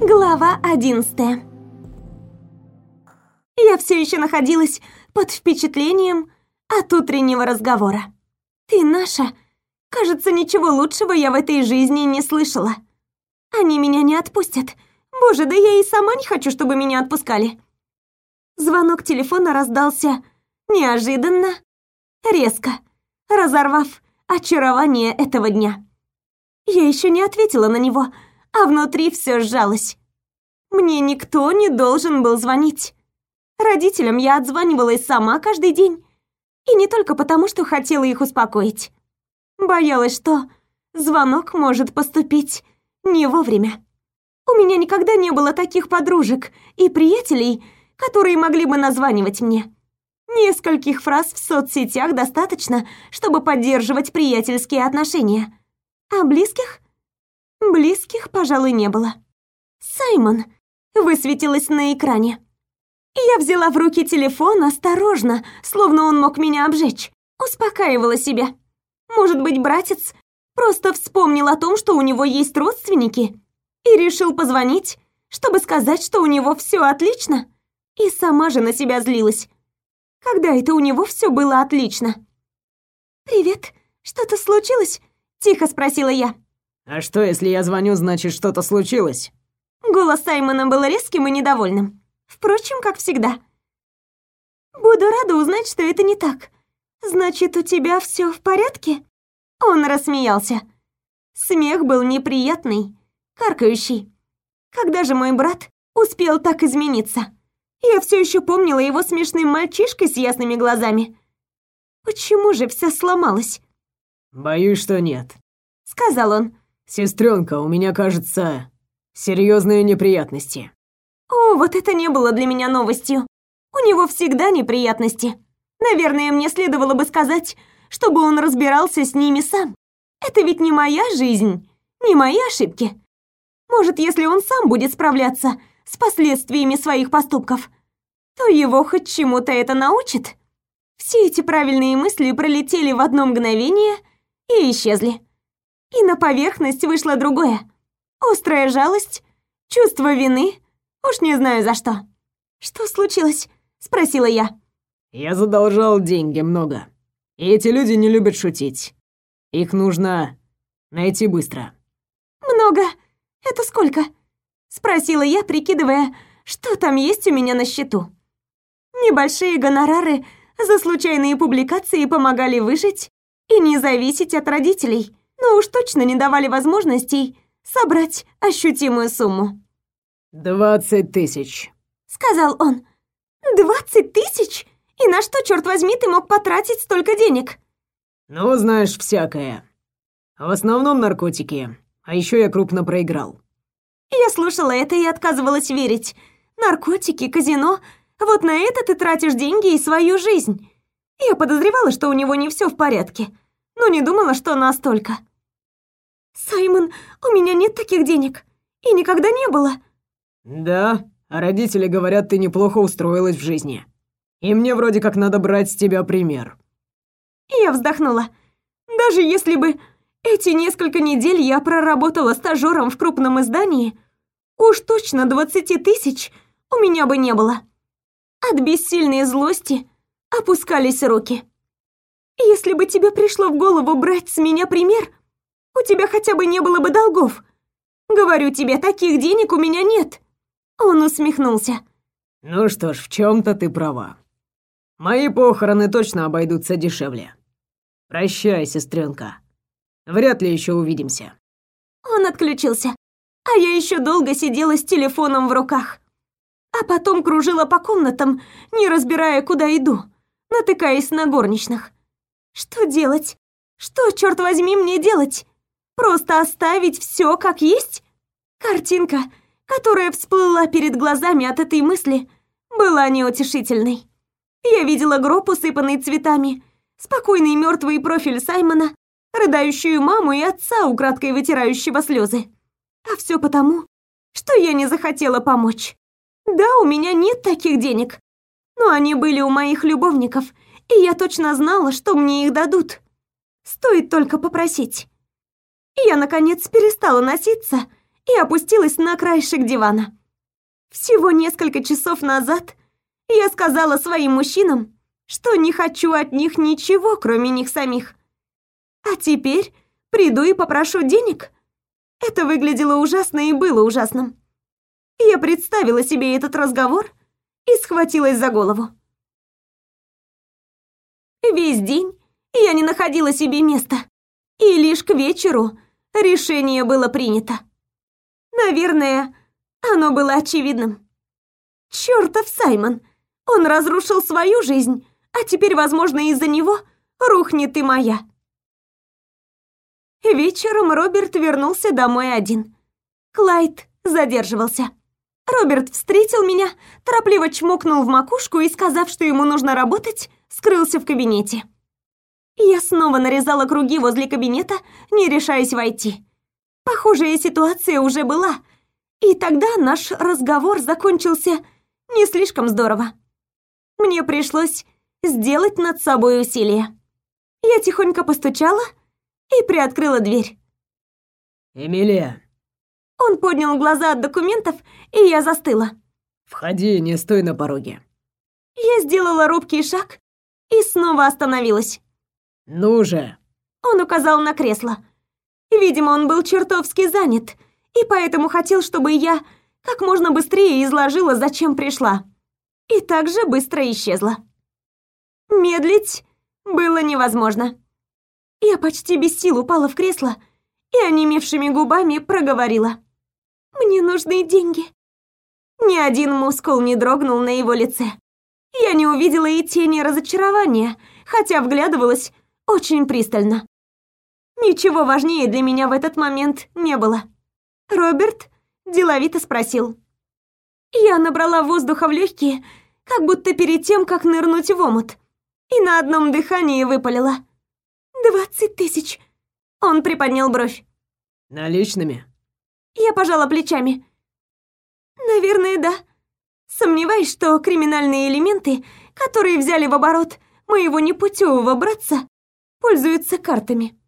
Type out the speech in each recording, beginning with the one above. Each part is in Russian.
Глава одиннадцатая. Я все еще находилась под впечатлением от утреннего разговора. «Ты наша?» Кажется, ничего лучшего я в этой жизни не слышала. Они меня не отпустят. Боже, да я и сама не хочу, чтобы меня отпускали. Звонок телефона раздался неожиданно, резко, разорвав очарование этого дня. Я еще не ответила на него, а внутри все сжалось. Мне никто не должен был звонить. Родителям я отзванивалась сама каждый день. И не только потому, что хотела их успокоить. Боялась, что звонок может поступить не вовремя. У меня никогда не было таких подружек и приятелей, которые могли бы названивать мне. Нескольких фраз в соцсетях достаточно, чтобы поддерживать приятельские отношения. А близких? Близких, пожалуй, не было. Саймон высветилось на экране. Я взяла в руки телефон осторожно, словно он мог меня обжечь. Успокаивала себя. Может быть, братец просто вспомнил о том, что у него есть родственники и решил позвонить, чтобы сказать, что у него все отлично? И сама же на себя злилась. Когда это у него все было отлично? «Привет, что-то случилось?» – тихо спросила я. «А что, если я звоню, значит, что-то случилось?» Голос Саймона был резким и недовольным. Впрочем, как всегда. «Буду рада узнать, что это не так. Значит, у тебя все в порядке?» Он рассмеялся. Смех был неприятный, каркающий. Когда же мой брат успел так измениться? Я все еще помнила его смешным мальчишкой с ясными глазами. Почему же все сломалось? «Боюсь, что нет», — сказал он. «Сестренка, у меня, кажется, серьезные неприятности». О, вот это не было для меня новостью. У него всегда неприятности. Наверное, мне следовало бы сказать, чтобы он разбирался с ними сам. Это ведь не моя жизнь, не мои ошибки. Может, если он сам будет справляться с последствиями своих поступков, то его хоть чему-то это научит. Все эти правильные мысли пролетели в одно мгновение и исчезли. И на поверхность вышло другое. Острая жалость, чувство вины, уж не знаю за что. «Что случилось?» – спросила я. «Я задолжал деньги много. И эти люди не любят шутить. Их нужно найти быстро». «Много? Это сколько?» – спросила я, прикидывая, что там есть у меня на счету. Небольшие гонорары за случайные публикации помогали выжить и не зависеть от родителей, но уж точно не давали возможностей собрать ощутимую сумму. «Двадцать тысяч», — сказал он. «Двадцать тысяч? И на что, черт возьми, ты мог потратить столько денег?» «Ну, знаешь, всякое. В основном наркотики, а еще я крупно проиграл». Я слушала это и отказывалась верить. Наркотики, казино вот на это ты тратишь деньги и свою жизнь. Я подозревала, что у него не все в порядке, но не думала, что настолько. Саймон, у меня нет таких денег. И никогда не было. Да, а родители говорят, ты неплохо устроилась в жизни. И мне вроде как надо брать с тебя пример. Я вздохнула. Даже если бы эти несколько недель я проработала стажером в крупном издании, уж точно двадцати тысяч у меня бы не было. От бессильной злости опускались руки. Если бы тебе пришло в голову брать с меня пример, у тебя хотя бы не было бы долгов. Говорю тебе, таких денег у меня нет. Он усмехнулся. Ну что ж, в чем то ты права. Мои похороны точно обойдутся дешевле. Прощай, сестренка. Вряд ли еще увидимся. Он отключился, а я еще долго сидела с телефоном в руках а потом кружила по комнатам, не разбирая, куда иду, натыкаясь на горничных. Что делать? Что, черт возьми, мне делать? Просто оставить все как есть? Картинка, которая всплыла перед глазами от этой мысли, была неутешительной. Я видела гроб, усыпанный цветами, спокойный мертвый профиль Саймона, рыдающую маму и отца, украдкой вытирающего слезы. А все потому, что я не захотела помочь. Да, у меня нет таких денег, но они были у моих любовников, и я точно знала, что мне их дадут. Стоит только попросить. Я, наконец, перестала носиться и опустилась на краешек дивана. Всего несколько часов назад я сказала своим мужчинам, что не хочу от них ничего, кроме них самих. А теперь приду и попрошу денег. Это выглядело ужасно и было ужасным. Я представила себе этот разговор и схватилась за голову. Весь день я не находила себе места, и лишь к вечеру решение было принято. Наверное, оно было очевидным. Чёртов Саймон! Он разрушил свою жизнь, а теперь, возможно, из-за него рухнет и моя. Вечером Роберт вернулся домой один. Клайд задерживался. Роберт встретил меня, торопливо чмокнул в макушку и, сказав, что ему нужно работать, скрылся в кабинете. Я снова нарезала круги возле кабинета, не решаясь войти. Похожая ситуация уже была, и тогда наш разговор закончился не слишком здорово. Мне пришлось сделать над собой усилие. Я тихонько постучала и приоткрыла дверь. «Эмилия!» Он поднял глаза от документов, и я застыла. «Входи, не стой на пороге». Я сделала робкий шаг и снова остановилась. «Ну же!» Он указал на кресло. Видимо, он был чертовски занят, и поэтому хотел, чтобы я как можно быстрее изложила, зачем пришла. И также быстро исчезла. Медлить было невозможно. Я почти без сил упала в кресло и онемевшими губами проговорила. «Мне нужны деньги». Ни один мускул не дрогнул на его лице. Я не увидела и тени разочарования, хотя вглядывалась очень пристально. Ничего важнее для меня в этот момент не было. Роберт деловито спросил. Я набрала воздуха в легкие, как будто перед тем, как нырнуть в омут, и на одном дыхании выпалила. «Двадцать тысяч!» Он приподнял бровь. «Наличными?» Я пожала плечами. «Наверное, да. Сомневаюсь, что криминальные элементы, которые взяли в оборот моего непутевого братца, пользуются картами.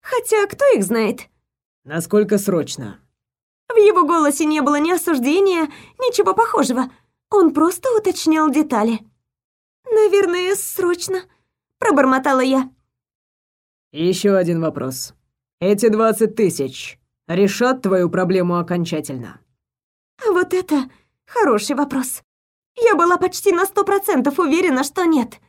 Хотя кто их знает?» «Насколько срочно?» В его голосе не было ни осуждения, ничего похожего. Он просто уточнял детали. «Наверное, срочно», — пробормотала я. Еще один вопрос. Эти двадцать тысяч решат твою проблему окончательно?» А вот это хороший вопрос. Я была почти на сто процентов уверена, что нет.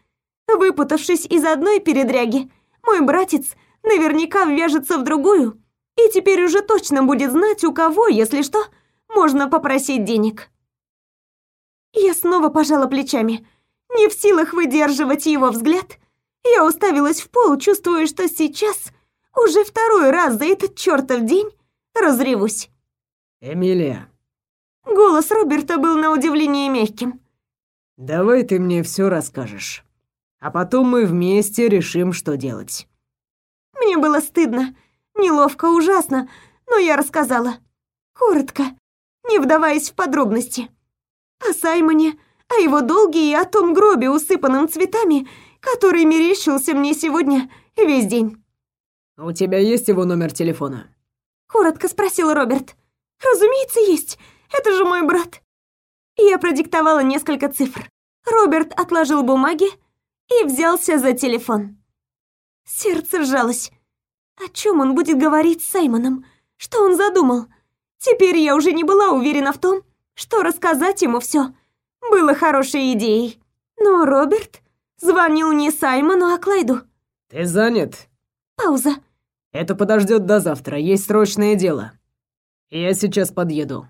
Выпутавшись из одной передряги, мой братец наверняка ввяжется в другую и теперь уже точно будет знать, у кого, если что, можно попросить денег. Я снова пожала плечами. Не в силах выдерживать его взгляд, я уставилась в пол, чувствуя, что сейчас, уже второй раз за этот чертов день, разревусь. «Эмилия». Голос Роберта был на удивление мягким. «Давай ты мне все расскажешь, а потом мы вместе решим, что делать». Мне было стыдно, неловко, ужасно, но я рассказала. Коротко, не вдаваясь в подробности. О Саймоне, о его долге и о том гробе, усыпанном цветами, который мерещился мне сегодня весь день. «У тебя есть его номер телефона?» Коротко спросил Роберт. «Разумеется, есть. Это же мой брат». Я продиктовала несколько цифр. Роберт отложил бумаги и взялся за телефон. Сердце сжалось. О чем он будет говорить с Саймоном? Что он задумал? Теперь я уже не была уверена в том, что рассказать ему все было хорошей идеей. Но Роберт звонил не Саймону, а Клайду. «Ты занят?» Пауза. «Это подождет до завтра, есть срочное дело. Я сейчас подъеду».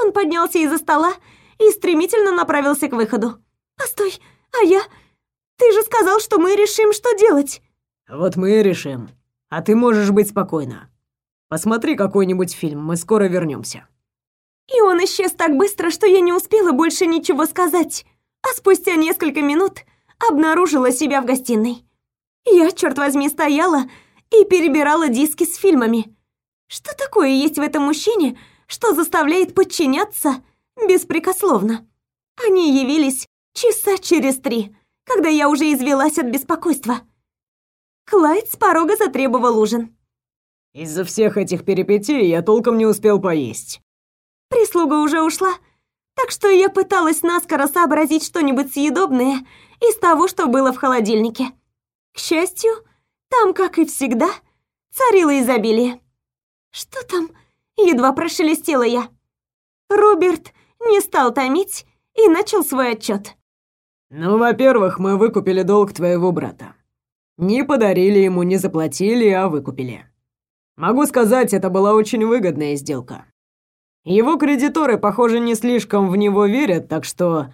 Он поднялся из-за стола и стремительно направился к выходу. «Постой, а я... Ты же сказал, что мы решим, что делать». «Вот мы и решим. А ты можешь быть спокойна. Посмотри какой-нибудь фильм, мы скоро вернемся. И он исчез так быстро, что я не успела больше ничего сказать. А спустя несколько минут обнаружила себя в гостиной. Я, черт возьми, стояла и перебирала диски с фильмами. Что такое есть в этом мужчине, что заставляет подчиняться беспрекословно? Они явились часа через три, когда я уже извелась от беспокойства. Клайд с порога затребовал ужин. Из-за всех этих перипетий я толком не успел поесть. Прислуга уже ушла, так что я пыталась наскоро сообразить что-нибудь съедобное из того, что было в холодильнике. К счастью, там, как и всегда, царило изобилие. Что там? Едва прошелестела я. Роберт не стал томить и начал свой отчет. Ну, во-первых, мы выкупили долг твоего брата. Не подарили ему, не заплатили, а выкупили. Могу сказать, это была очень выгодная сделка. Его кредиторы, похоже, не слишком в него верят, так что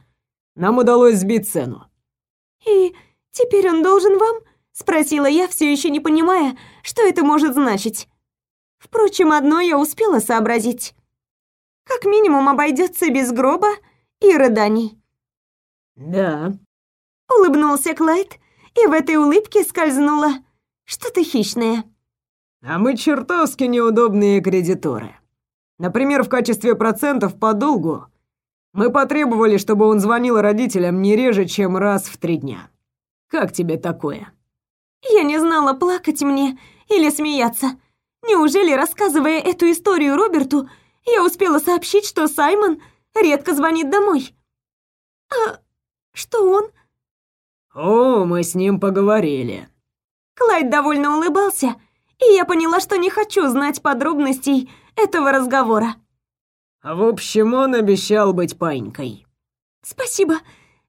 нам удалось сбить цену. И теперь он должен вам? спросила я, все еще не понимая, что это может значить. Впрочем, одно я успела сообразить. Как минимум обойдется без гроба и рыданий. Да. Улыбнулся Клайд, и в этой улыбке скользнуло что-то хищное. А мы чертовски неудобные кредиторы. Например, в качестве процентов по долгу мы потребовали, чтобы он звонил родителям не реже, чем раз в три дня. Как тебе такое? Я не знала, плакать мне или смеяться. Неужели, рассказывая эту историю Роберту, я успела сообщить, что Саймон редко звонит домой? А что он? О, мы с ним поговорили. Клайд довольно улыбался, и я поняла, что не хочу знать подробностей этого разговора. В общем, он обещал быть панькой. Спасибо.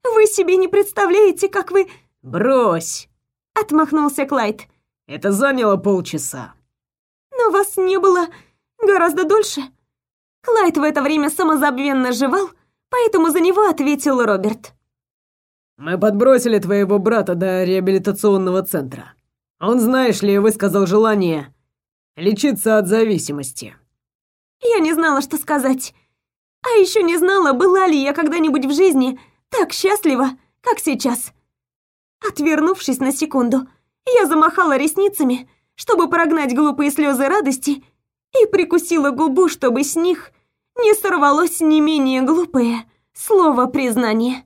Вы себе не представляете, как вы... Брось. Отмахнулся Клайд. Это заняло полчаса. Но вас не было гораздо дольше. Клайд в это время самозабвенно жевал, поэтому за него ответил Роберт. Мы подбросили твоего брата до реабилитационного центра. Он, знаешь ли, высказал желание лечиться от зависимости. Я не знала, что сказать. А еще не знала, была ли я когда-нибудь в жизни так счастлива, как сейчас. Отвернувшись на секунду, я замахала ресницами, чтобы прогнать глупые слезы радости, и прикусила губу, чтобы с них не сорвалось не менее глупое слово признания.